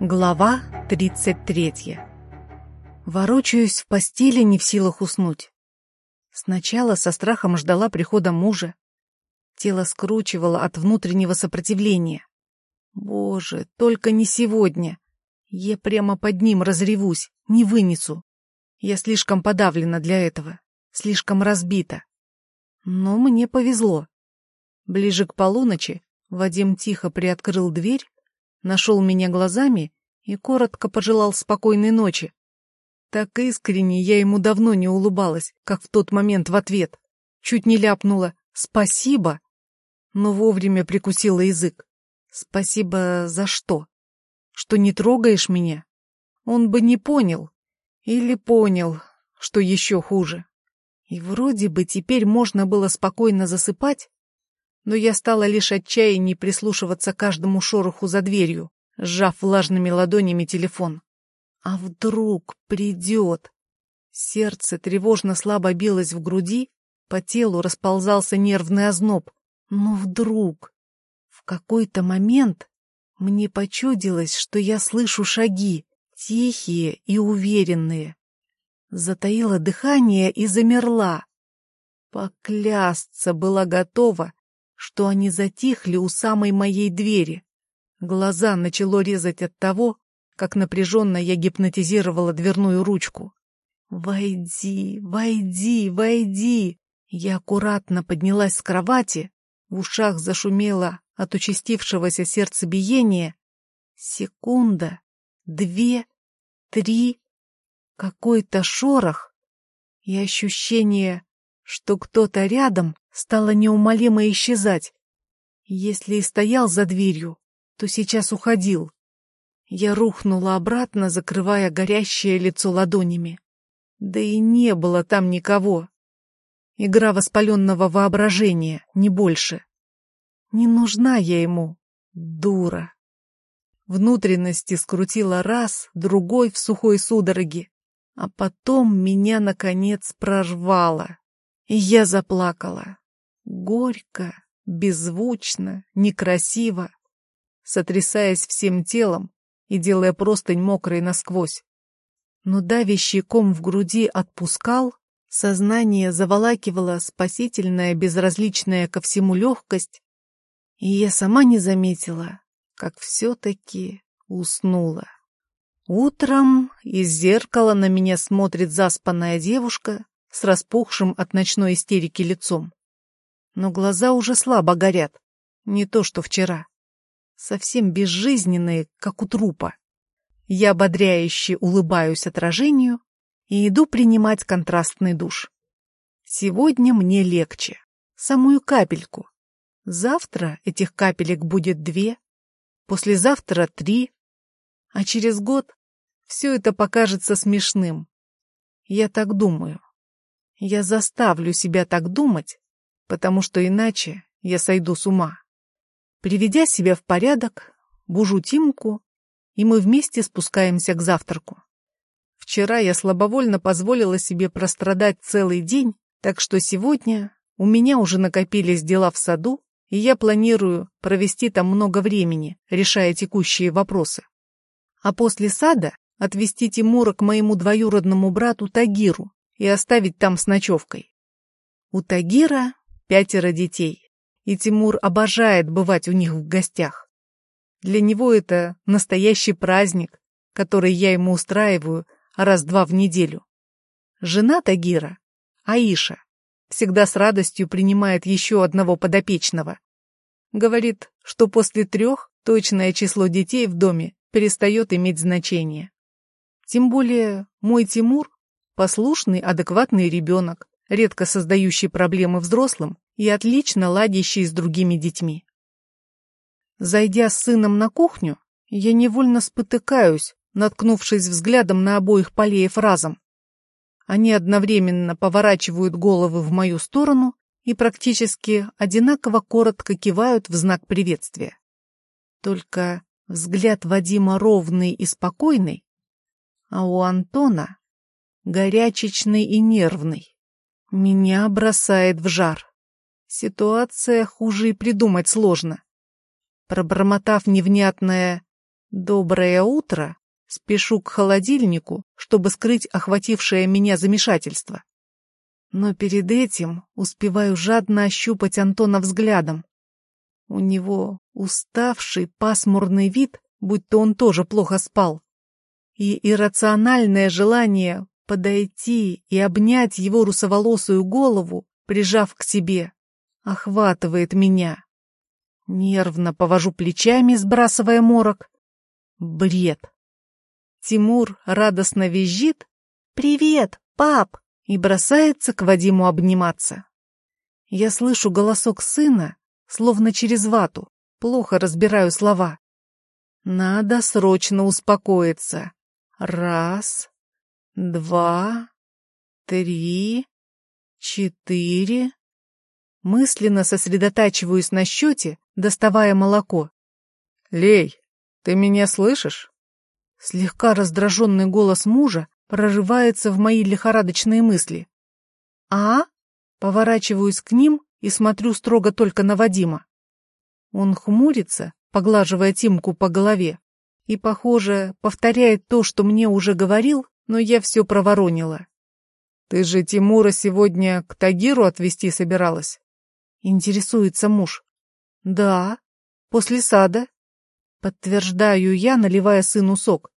Глава 33 Ворочаюсь в постели, не в силах уснуть. Сначала со страхом ждала прихода мужа. Тело скручивало от внутреннего сопротивления. Боже, только не сегодня. Я прямо под ним разревусь, не вынесу. Я слишком подавлена для этого, слишком разбита. Но мне повезло. Ближе к полуночи Вадим тихо приоткрыл дверь нашел меня глазами и коротко пожелал спокойной ночи. Так искренне я ему давно не улыбалась, как в тот момент в ответ. Чуть не ляпнула «спасибо», но вовремя прикусила язык. «Спасибо за что? Что не трогаешь меня?» Он бы не понял. Или понял, что еще хуже. И вроде бы теперь можно было спокойно засыпать, но я стала лишь отчаянней прислушиваться к каждому шороху за дверью, сжав влажными ладонями телефон. А вдруг придет? Сердце тревожно слабо билось в груди, по телу расползался нервный озноб. Но вдруг, в какой-то момент, мне почудилось, что я слышу шаги, тихие и уверенные. Затаила дыхание и замерла. Поклясться была готова, что они затихли у самой моей двери. Глаза начало резать от того, как напряженно я гипнотизировала дверную ручку. «Войди, войди, войди!» Я аккуратно поднялась с кровати, в ушах зашумело от участившегося сердцебиения. Секунда, две, три, какой-то шорох и ощущение, что кто-то рядом стало неумолимо исчезать. Если и стоял за дверью, то сейчас уходил. Я рухнула обратно, закрывая горящее лицо ладонями. Да и не было там никого. Игра воспаленного воображения, не больше. Не нужна я ему, дура. Внутренности скрутила раз, другой в сухой судороге, а потом меня, наконец, прорвало. И я заплакала. Горько, беззвучно, некрасиво, сотрясаясь всем телом и делая простынь мокрой насквозь. Но давящий ком в груди отпускал, сознание заволакивало спасительная, безразличная ко всему легкость, и я сама не заметила, как все-таки уснула. Утром из зеркала на меня смотрит заспанная девушка с распухшим от ночной истерики лицом но глаза уже слабо горят. Не то, что вчера. Совсем безжизненные, как у трупа. Я ободряюще улыбаюсь отражению и иду принимать контрастный душ. Сегодня мне легче. Самую капельку. Завтра этих капелек будет две, послезавтра три, а через год все это покажется смешным. Я так думаю. Я заставлю себя так думать, потому что иначе я сойду с ума. Приведя себя в порядок, бужу Тимку, и мы вместе спускаемся к завтраку. Вчера я слабовольно позволила себе прострадать целый день, так что сегодня у меня уже накопились дела в саду, и я планирую провести там много времени, решая текущие вопросы. А после сада отвезти Тимура к моему двоюродному брату Тагиру и оставить там с ночевкой. У Тагира пятеро детей, и Тимур обожает бывать у них в гостях. Для него это настоящий праздник, который я ему устраиваю раз-два в неделю. Жена Тагира, Аиша, всегда с радостью принимает еще одного подопечного. Говорит, что после трех точное число детей в доме перестает иметь значение. Тем более мой Тимур – послушный, адекватный ребенок, редко создающий проблемы взрослым и отлично ладящий с другими детьми. Зайдя с сыном на кухню, я невольно спотыкаюсь, наткнувшись взглядом на обоих полеев разом. Они одновременно поворачивают головы в мою сторону и практически одинаково коротко кивают в знак приветствия. Только взгляд Вадима ровный и спокойный, а у Антона горячечный и нервный. Меня бросает в жар. Ситуация хуже и придумать сложно. Пробормотав невнятное Доброе утро. Спешу к холодильнику, чтобы скрыть охватившее меня замешательство. Но перед этим успеваю жадно ощупать Антона взглядом. У него уставший, пасмурный вид, будто он тоже плохо спал. И иррациональное желание подойти и обнять его русоволосую голову, прижав к себе, охватывает меня. Нервно повожу плечами, сбрасывая морок. Бред. Тимур радостно визжит «Привет, пап!» и бросается к Вадиму обниматься. Я слышу голосок сына, словно через вату, плохо разбираю слова. Надо срочно успокоиться. Раз, два, три, четыре. Мысленно сосредотачиваюсь на счете, доставая молоко. «Лей, ты меня слышишь?» Слегка раздраженный голос мужа прорывается в мои лихорадочные мысли. «А?» Поворачиваюсь к ним и смотрю строго только на Вадима. Он хмурится, поглаживая Тимку по голове, и, похоже, повторяет то, что мне уже говорил, но я все проворонила. «Ты же Тимура сегодня к Тагиру отвезти собиралась?» Интересуется муж. «Да, после сада». Подтверждаю я, наливая сыну сок.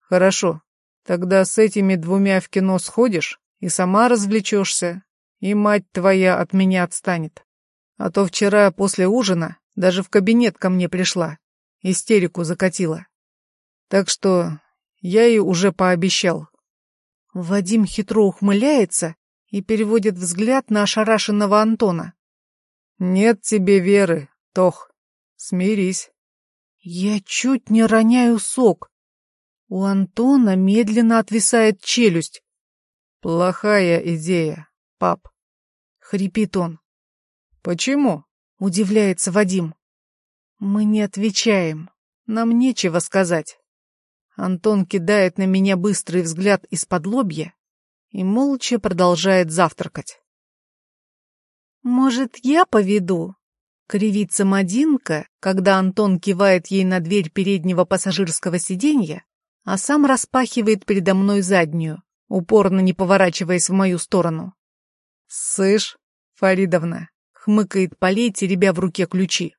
«Хорошо, тогда с этими двумя в кино сходишь и сама развлечешься, и мать твоя от меня отстанет. А то вчера после ужина даже в кабинет ко мне пришла, истерику закатила. Так что я ей уже пообещал. Вадим хитро ухмыляется и переводит взгляд на ошарашенного Антона. «Нет тебе веры, Тох. Смирись». Я чуть не роняю сок. У Антона медленно отвисает челюсть. «Плохая идея, пап», — хрипит он. «Почему?» — удивляется Вадим. Мы не отвечаем. Нам нечего сказать. Антон кидает на меня быстрый взгляд из-под лобья и молча продолжает завтракать. «Может, я поведу?» — кривится Мадинка, когда Антон кивает ей на дверь переднего пассажирского сиденья, а сам распахивает передо мной заднюю, упорно не поворачиваясь в мою сторону. «Сышь, Фаридовна!» — хмыкает Полей, теребя в руке ключи.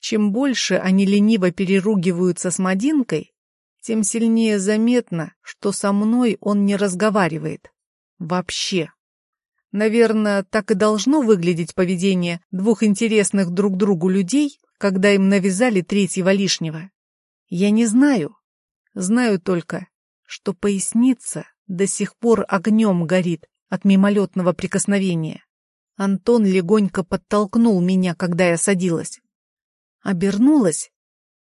Чем больше они лениво переругиваются с Мадинкой, тем сильнее заметно, что со мной он не разговаривает. Вообще. Наверное, так и должно выглядеть поведение двух интересных друг другу людей, когда им навязали третьего лишнего. Я не знаю. Знаю только, что поясница до сих пор огнем горит от мимолетного прикосновения. Антон легонько подтолкнул меня, когда я садилась. Обернулась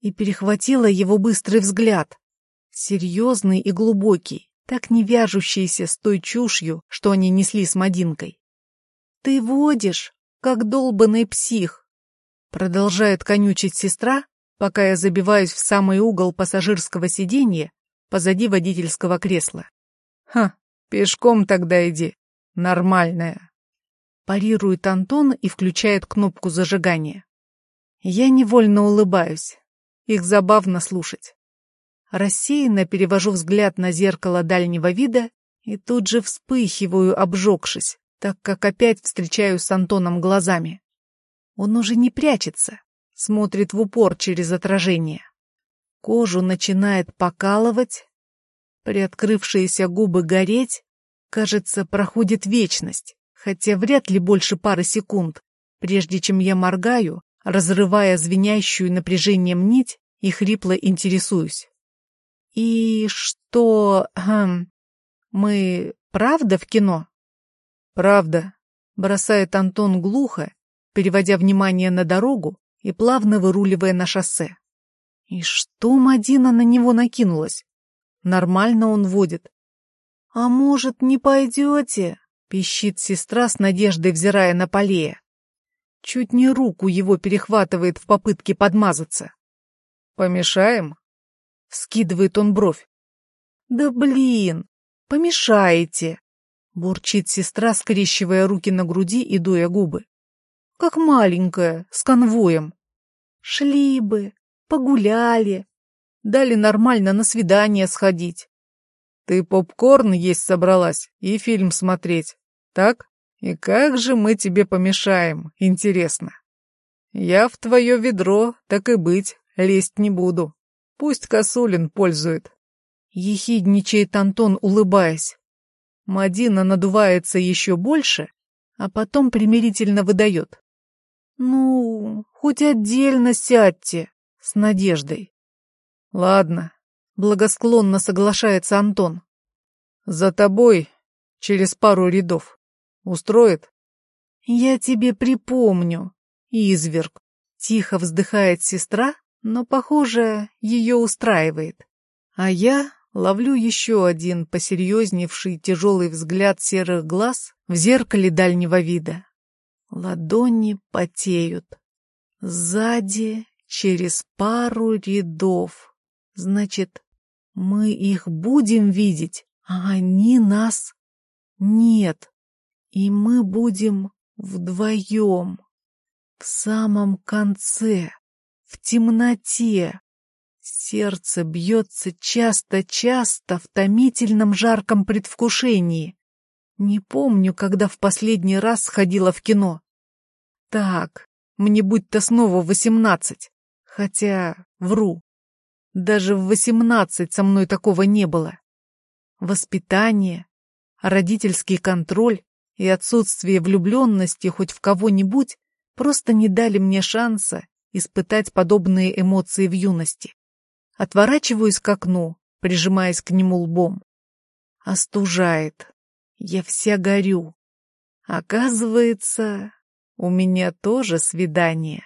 и перехватила его быстрый взгляд серьезный и глубокий, так не вяжущийся с той чушью, что они несли с Мадинкой. «Ты водишь, как долбанный псих!» Продолжает конючить сестра, пока я забиваюсь в самый угол пассажирского сиденья позади водительского кресла. «Ха, пешком тогда иди, нормальная!» Парирует Антон и включает кнопку зажигания. Я невольно улыбаюсь. Их забавно слушать. Рассеянно перевожу взгляд на зеркало дальнего вида и тут же вспыхиваю, обжегшись, так как опять встречаюсь с Антоном глазами. Он уже не прячется, смотрит в упор через отражение. Кожу начинает покалывать, приоткрывшиеся губы гореть, кажется, проходит вечность, хотя вряд ли больше пары секунд, прежде чем я моргаю, разрывая звенящую напряжением нить и хрипло интересуюсь. «И что... Хм, мы правда в кино?» «Правда», — бросает Антон глухо, переводя внимание на дорогу и плавно выруливая на шоссе. И что Мадина на него накинулась? Нормально он водит. «А может, не пойдете?» — пищит сестра с надеждой, взирая на Полея. Чуть не руку его перехватывает в попытке подмазаться. «Помешаем?» — вскидывает он бровь. «Да блин, помешаете!» — бурчит сестра, скрещивая руки на груди и дуя губы. «Как маленькая, с конвоем. Шли бы, погуляли. Дали нормально на свидание сходить. Ты попкорн есть собралась и фильм смотреть, так? И как же мы тебе помешаем, интересно? Я в твое ведро, так и быть, лезть не буду. Пусть Косулин пользует. Ехидничает Антон, улыбаясь. Мадина надувается еще больше, а потом примирительно выдает. «Ну, хоть отдельно сядьте, с надеждой». «Ладно», — благосклонно соглашается Антон. «За тобой через пару рядов. Устроит?» «Я тебе припомню, изверг», — тихо вздыхает сестра, но, похоже, ее устраивает. А я ловлю еще один посерьезневший тяжелый взгляд серых глаз в зеркале дальнего вида. Ладони потеют. Сзади, через пару рядов. Значит, мы их будем видеть, а они нас нет. И мы будем вдвоем. В самом конце, в темноте. Сердце бьется часто-часто в томительном жарком предвкушении. Не помню, когда в последний раз сходила в кино. Так, мне будь-то снова восемнадцать. Хотя, вру. Даже в восемнадцать со мной такого не было. Воспитание, родительский контроль и отсутствие влюбленности хоть в кого-нибудь просто не дали мне шанса испытать подобные эмоции в юности. Отворачиваюсь к окну, прижимаясь к нему лбом. Остужает. Я вся горю. Оказывается, у меня тоже свидание.